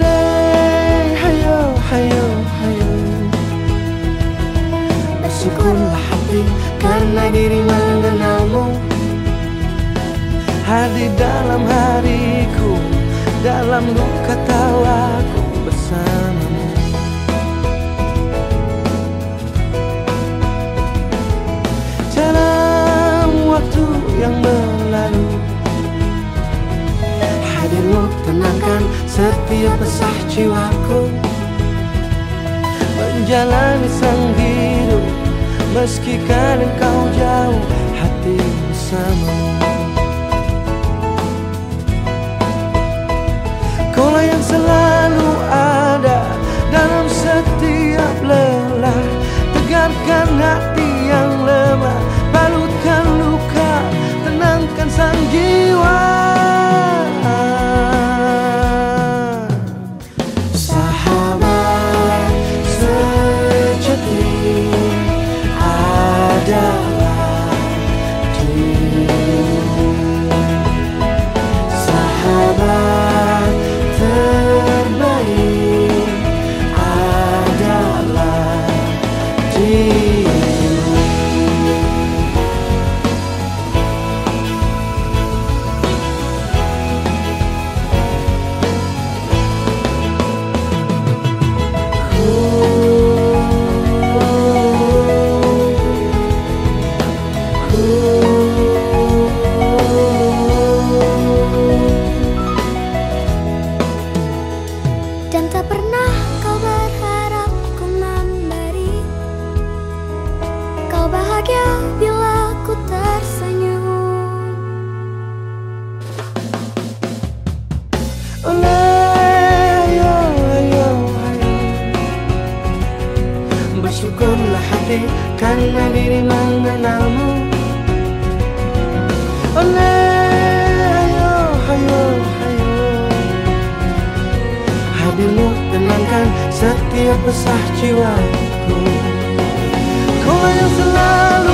alai Bersyukurlah hati karena diri mengenalmu. Dalam hariku Dalam luka tawaku besar. Setiap pesah jiwaku. Menjalani sang hidup Meski kadang kau jauh hati bersamamu Kaulah yang selalu ada dalam setiap lelah. Tegarkan hati yang lemah Balutkan luka, tenangkan sang jiwa ayo, ayo, ayo. Hadirmu tenangkan setiap pesah jiwaku Kau yang selalu